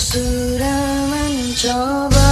안쓰러운 저번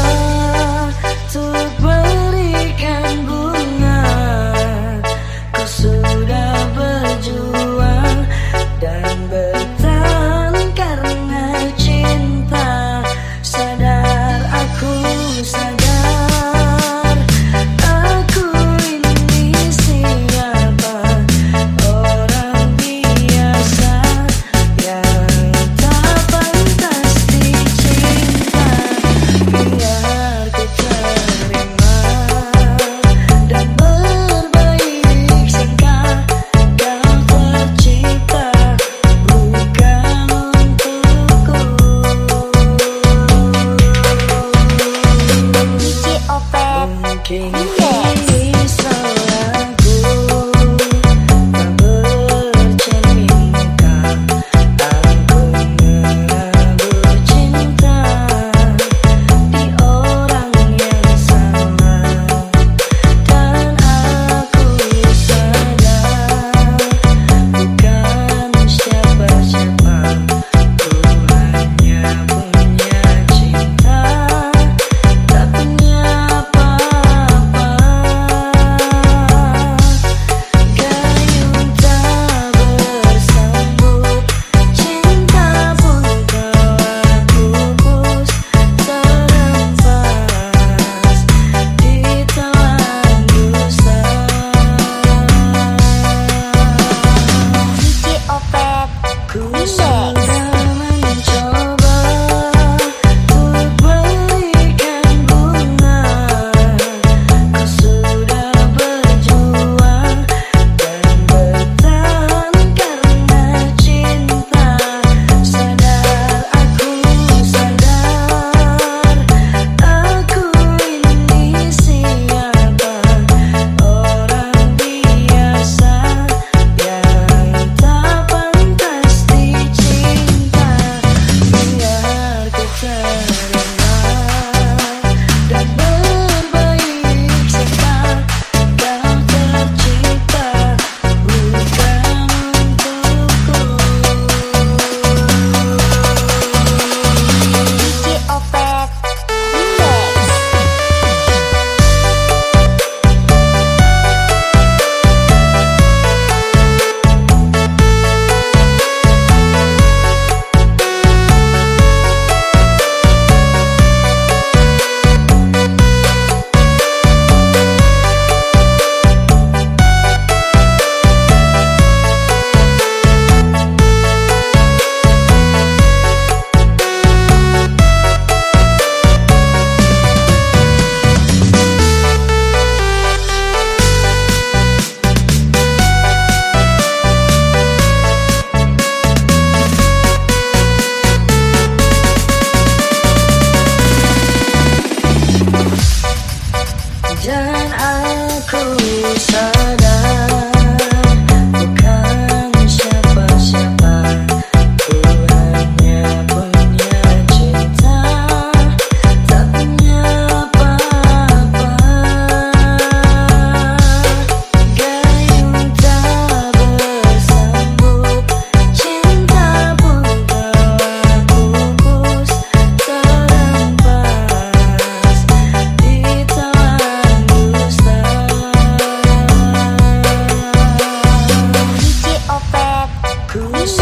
dan aku sadar.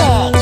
Yeah.